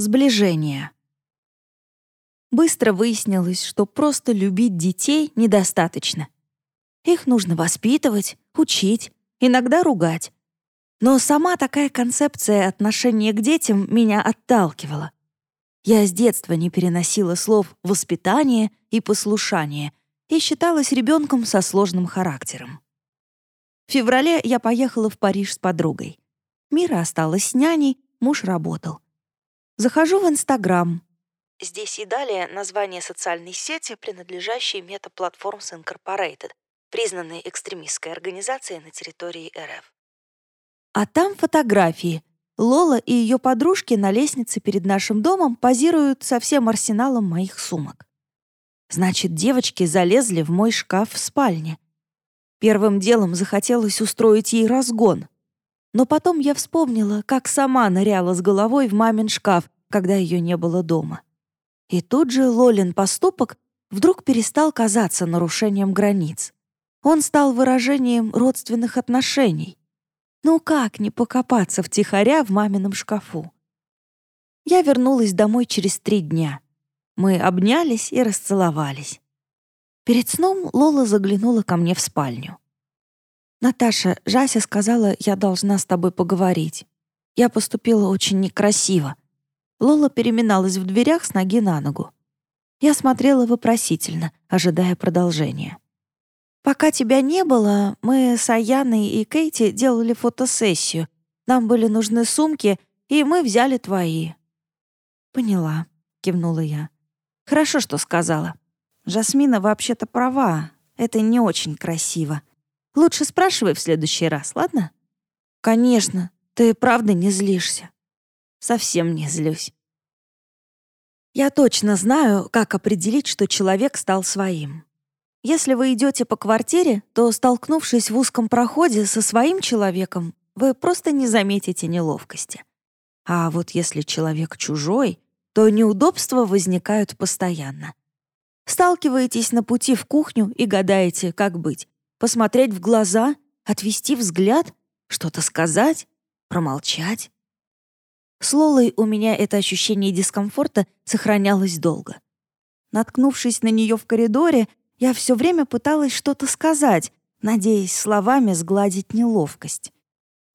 Сближение. Быстро выяснилось, что просто любить детей недостаточно. Их нужно воспитывать, учить, иногда ругать. Но сама такая концепция отношения к детям меня отталкивала. Я с детства не переносила слов «воспитание» и «послушание» и считалась ребенком со сложным характером. В феврале я поехала в Париж с подругой. Мира осталась с няней, муж работал. Захожу в Инстаграм. Здесь и далее название социальной сети, принадлежащей Meta Platforms Incorporated, признанной экстремистской организацией на территории РФ. А там фотографии. Лола и ее подружки на лестнице перед нашим домом позируют со всем арсеналом моих сумок. Значит, девочки залезли в мой шкаф в спальне. Первым делом захотелось устроить ей разгон. Но потом я вспомнила, как сама ныряла с головой в мамин шкаф, когда ее не было дома. И тут же Лолин поступок вдруг перестал казаться нарушением границ. Он стал выражением родственных отношений. Ну как не покопаться втихаря в мамином шкафу? Я вернулась домой через три дня. Мы обнялись и расцеловались. Перед сном Лола заглянула ко мне в спальню. «Наташа, Жася сказала, я должна с тобой поговорить. Я поступила очень некрасиво». Лола переминалась в дверях с ноги на ногу. Я смотрела вопросительно, ожидая продолжения. «Пока тебя не было, мы с Аяной и Кейти делали фотосессию. Нам были нужны сумки, и мы взяли твои». «Поняла», — кивнула я. «Хорошо, что сказала. Жасмина вообще-то права. Это не очень красиво. Лучше спрашивай в следующий раз, ладно? Конечно, ты правда не злишься. Совсем не злюсь. Я точно знаю, как определить, что человек стал своим. Если вы идете по квартире, то, столкнувшись в узком проходе со своим человеком, вы просто не заметите неловкости. А вот если человек чужой, то неудобства возникают постоянно. Сталкиваетесь на пути в кухню и гадаете, как быть. Посмотреть в глаза, отвести взгляд, что-то сказать, промолчать. С Лолой у меня это ощущение дискомфорта сохранялось долго. Наткнувшись на нее в коридоре, я все время пыталась что-то сказать, надеясь словами сгладить неловкость.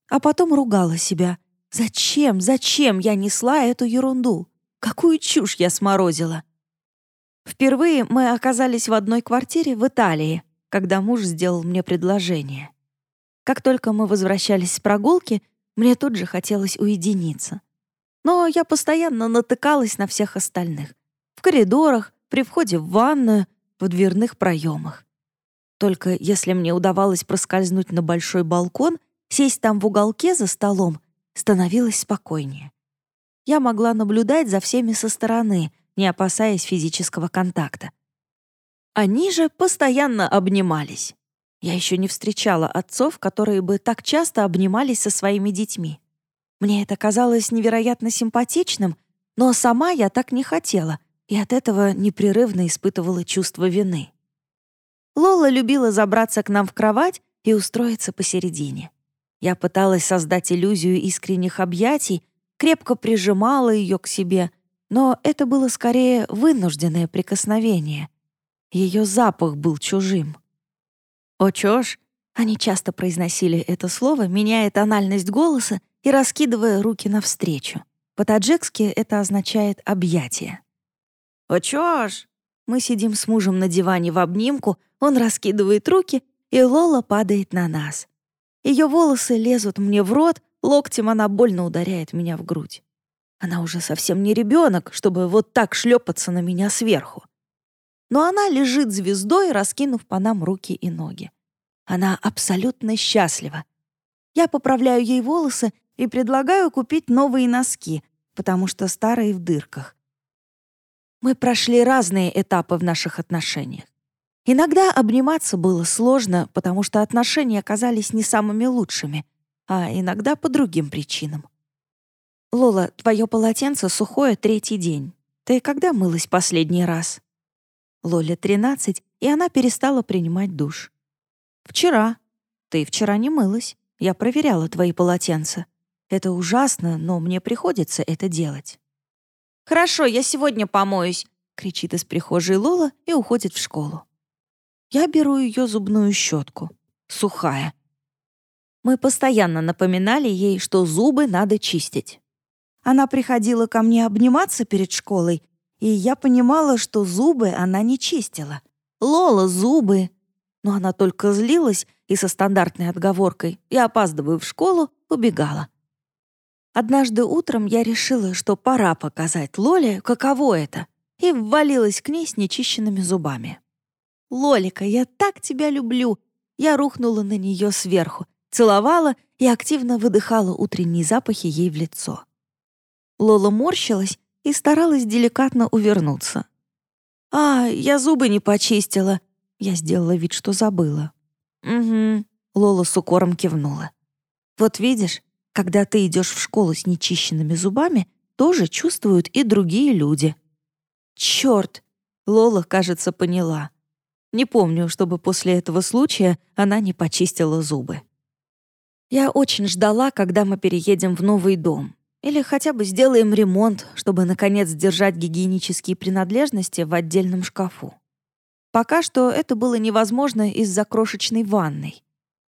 А потом ругала себя. Зачем, зачем я несла эту ерунду? Какую чушь я сморозила? Впервые мы оказались в одной квартире в Италии когда муж сделал мне предложение. Как только мы возвращались с прогулки, мне тут же хотелось уединиться. Но я постоянно натыкалась на всех остальных. В коридорах, при входе в ванную, в дверных проемах. Только если мне удавалось проскользнуть на большой балкон, сесть там в уголке за столом, становилось спокойнее. Я могла наблюдать за всеми со стороны, не опасаясь физического контакта. Они же постоянно обнимались. Я еще не встречала отцов, которые бы так часто обнимались со своими детьми. Мне это казалось невероятно симпатичным, но сама я так не хотела и от этого непрерывно испытывала чувство вины. Лола любила забраться к нам в кровать и устроиться посередине. Я пыталась создать иллюзию искренних объятий, крепко прижимала ее к себе, но это было скорее вынужденное прикосновение, ее запах был чужим. «О, чёж?» Они часто произносили это слово, меняя тональность голоса и раскидывая руки навстречу. По-таджикски это означает «объятие». «О, чёж?» Мы сидим с мужем на диване в обнимку, он раскидывает руки, и Лола падает на нас. Ее волосы лезут мне в рот, локтем она больно ударяет меня в грудь. Она уже совсем не ребенок, чтобы вот так шлепаться на меня сверху но она лежит звездой, раскинув по нам руки и ноги. Она абсолютно счастлива. Я поправляю ей волосы и предлагаю купить новые носки, потому что старые в дырках. Мы прошли разные этапы в наших отношениях. Иногда обниматься было сложно, потому что отношения оказались не самыми лучшими, а иногда по другим причинам. «Лола, твое полотенце сухое третий день. Ты когда мылась последний раз?» Лоле 13, и она перестала принимать душ. «Вчера. Ты вчера не мылась. Я проверяла твои полотенца. Это ужасно, но мне приходится это делать». «Хорошо, я сегодня помоюсь», — кричит из прихожей Лола и уходит в школу. Я беру ее зубную щетку. Сухая. Мы постоянно напоминали ей, что зубы надо чистить. Она приходила ко мне обниматься перед школой, и я понимала, что зубы она не чистила. Лола, зубы. Но она только злилась и со стандартной отговоркой «я опаздываю в школу» убегала. Однажды утром я решила, что пора показать Лоле, каково это, и ввалилась к ней с нечищенными зубами. «Лолика, я так тебя люблю!» Я рухнула на нее сверху, целовала и активно выдыхала утренние запахи ей в лицо. Лола морщилась и старалась деликатно увернуться. «А, я зубы не почистила». Я сделала вид, что забыла. «Угу», — Лола с укором кивнула. «Вот видишь, когда ты идешь в школу с нечищенными зубами, тоже чувствуют и другие люди». «Черт!» — Лола, кажется, поняла. Не помню, чтобы после этого случая она не почистила зубы. Я очень ждала, когда мы переедем в новый дом. Или хотя бы сделаем ремонт, чтобы, наконец, держать гигиенические принадлежности в отдельном шкафу. Пока что это было невозможно из-за крошечной ванной.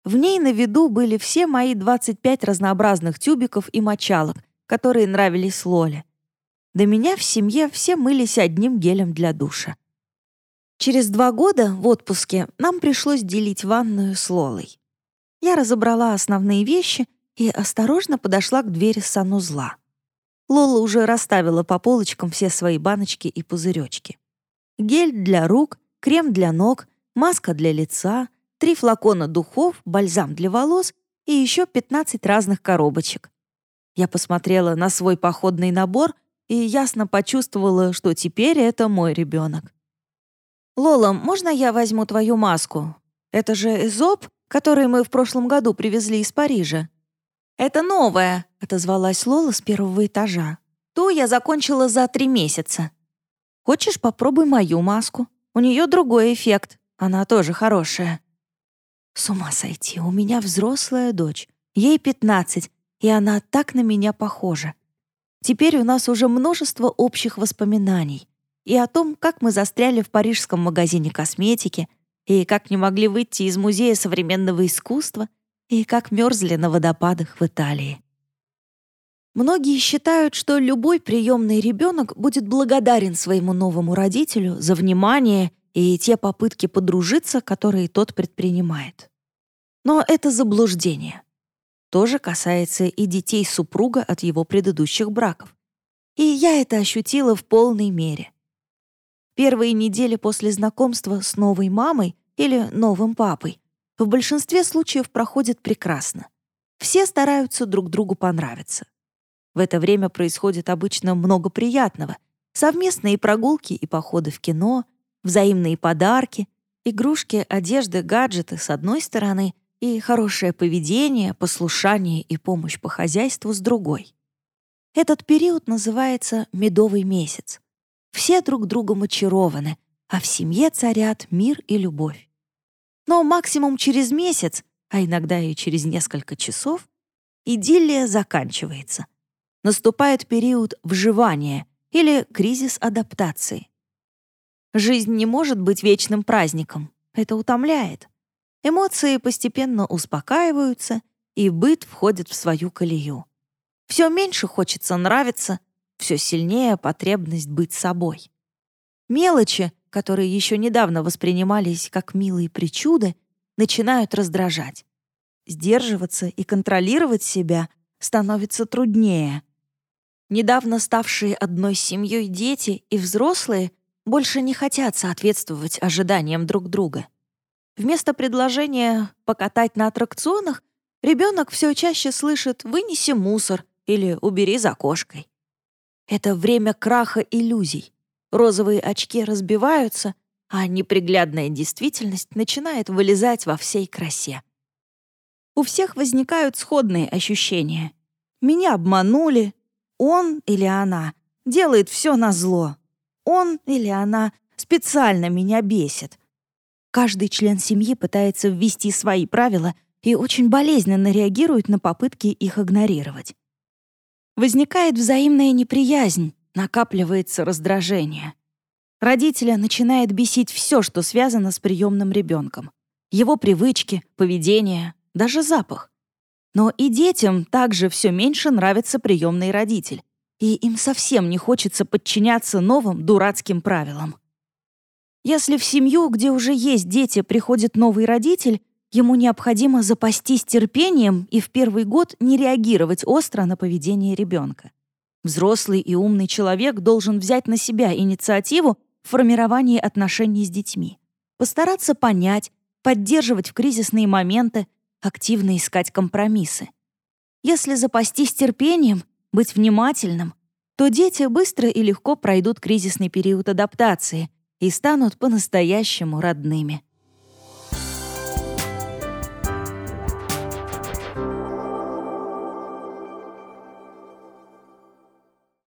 В ней на виду были все мои 25 разнообразных тюбиков и мочалок, которые нравились Лоле. До меня в семье все мылись одним гелем для душа. Через два года в отпуске нам пришлось делить ванную с Лолой. Я разобрала основные вещи и осторожно подошла к двери санузла. Лола уже расставила по полочкам все свои баночки и пузыречки. Гель для рук, крем для ног, маска для лица, три флакона духов, бальзам для волос и еще 15 разных коробочек. Я посмотрела на свой походный набор и ясно почувствовала, что теперь это мой ребенок. «Лола, можно я возьму твою маску? Это же Эзоп, который мы в прошлом году привезли из Парижа». «Это новая», — отозвалась Лола с первого этажа. «Ту я закончила за три месяца». «Хочешь, попробуй мою маску? У нее другой эффект. Она тоже хорошая». С ума сойти, у меня взрослая дочь. Ей 15, и она так на меня похожа. Теперь у нас уже множество общих воспоминаний и о том, как мы застряли в парижском магазине косметики, и как не могли выйти из Музея современного искусства, и как мерзли на водопадах в Италии. Многие считают, что любой приемный ребенок будет благодарен своему новому родителю за внимание и те попытки подружиться, которые тот предпринимает. Но это заблуждение. То же касается и детей супруга от его предыдущих браков. И я это ощутила в полной мере. Первые недели после знакомства с новой мамой или новым папой в большинстве случаев проходят прекрасно. Все стараются друг другу понравиться. В это время происходит обычно много приятного. Совместные прогулки и походы в кино, взаимные подарки, игрушки, одежда, гаджеты с одной стороны и хорошее поведение, послушание и помощь по хозяйству с другой. Этот период называется «медовый месяц». Все друг другом очарованы, а в семье царят мир и любовь. Но максимум через месяц, а иногда и через несколько часов, идиллия заканчивается. Наступает период вживания или кризис адаптации. Жизнь не может быть вечным праздником. Это утомляет. Эмоции постепенно успокаиваются, и быт входит в свою колею. Все меньше хочется нравиться, все сильнее потребность быть собой. Мелочи, которые еще недавно воспринимались как милые причуды, начинают раздражать. Сдерживаться и контролировать себя становится труднее. Недавно ставшие одной семьей дети и взрослые больше не хотят соответствовать ожиданиям друг друга. Вместо предложения покатать на аттракционах ребенок все чаще слышит «вынеси мусор» или «убери за кошкой». Это время краха иллюзий. Розовые очки разбиваются, а неприглядная действительность начинает вылезать во всей красе. У всех возникают сходные ощущения. Меня обманули. Он или она делает все на зло. Он или она специально меня бесит. Каждый член семьи пытается ввести свои правила и очень болезненно реагирует на попытки их игнорировать. Возникает взаимная неприязнь, накапливается раздражение. Родителя начинает бесить все, что связано с приемным ребенком. Его привычки, поведение, даже запах. Но и детям также все меньше нравится приемный родитель, и им совсем не хочется подчиняться новым дурацким правилам. Если в семью, где уже есть дети, приходит новый родитель, ему необходимо запастись терпением и в первый год не реагировать остро на поведение ребенка. Взрослый и умный человек должен взять на себя инициативу в формировании отношений с детьми, постараться понять, поддерживать в кризисные моменты, активно искать компромиссы. Если запастись терпением, быть внимательным, то дети быстро и легко пройдут кризисный период адаптации и станут по-настоящему родными.